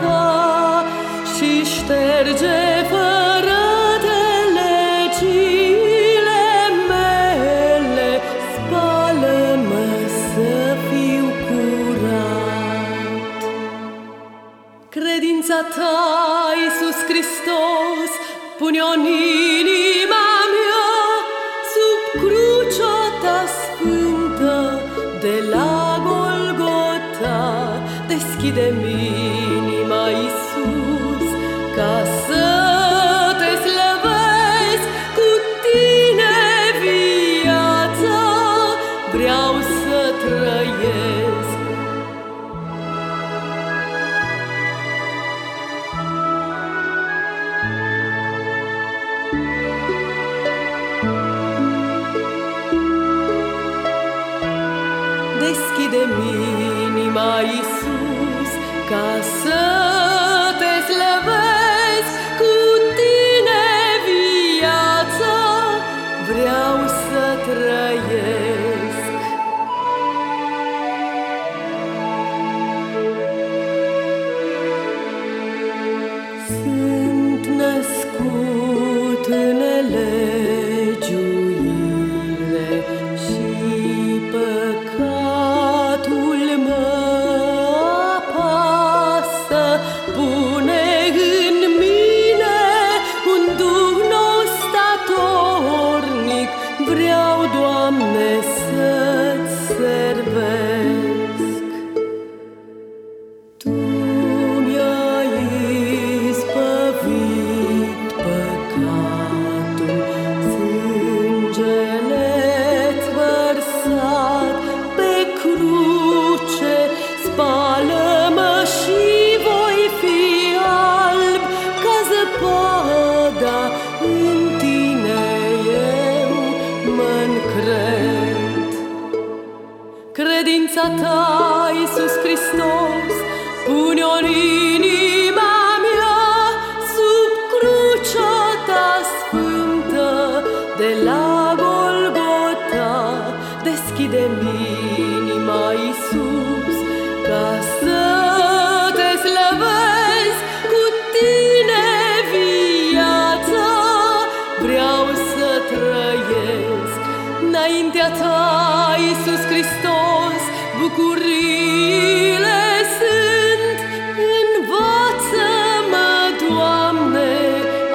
ta și șterge fără de legile mele, spală-mă să fiu curat. Credința ta, Iisus Hristos, pune-o în inima mea, sub crucea ta sfântă Deschide-mi inima, Iisus, ca să te slăvesc cu tine viața, vreau să trăiesc. Deschide-mi inima, Iisus, ca zăpada, în tine eu mă-ncred. Credința ta, Iisus Hristos, pune-o în inima Înaintea ta, Iisus Hristos, bucurile sunt. Învață-mă, Doamne,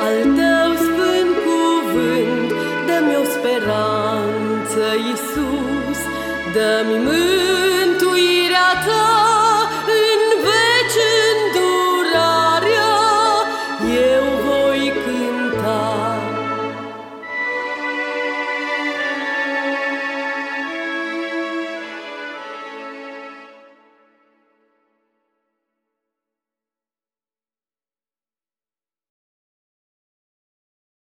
al Tău sfânt cuvânt. Dă-mi o speranță, Iisus, dă-mi mâine.